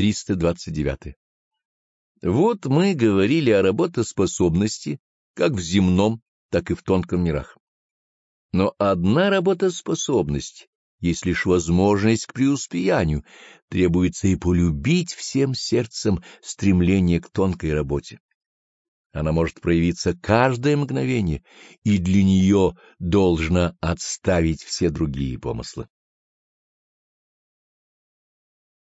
329. Вот мы говорили о работоспособности как в земном, так и в тонком мирах. Но одна работоспособность есть лишь возможность к преуспеянию, требуется и полюбить всем сердцем стремление к тонкой работе. Она может проявиться каждое мгновение, и для нее должна отставить все другие помыслы.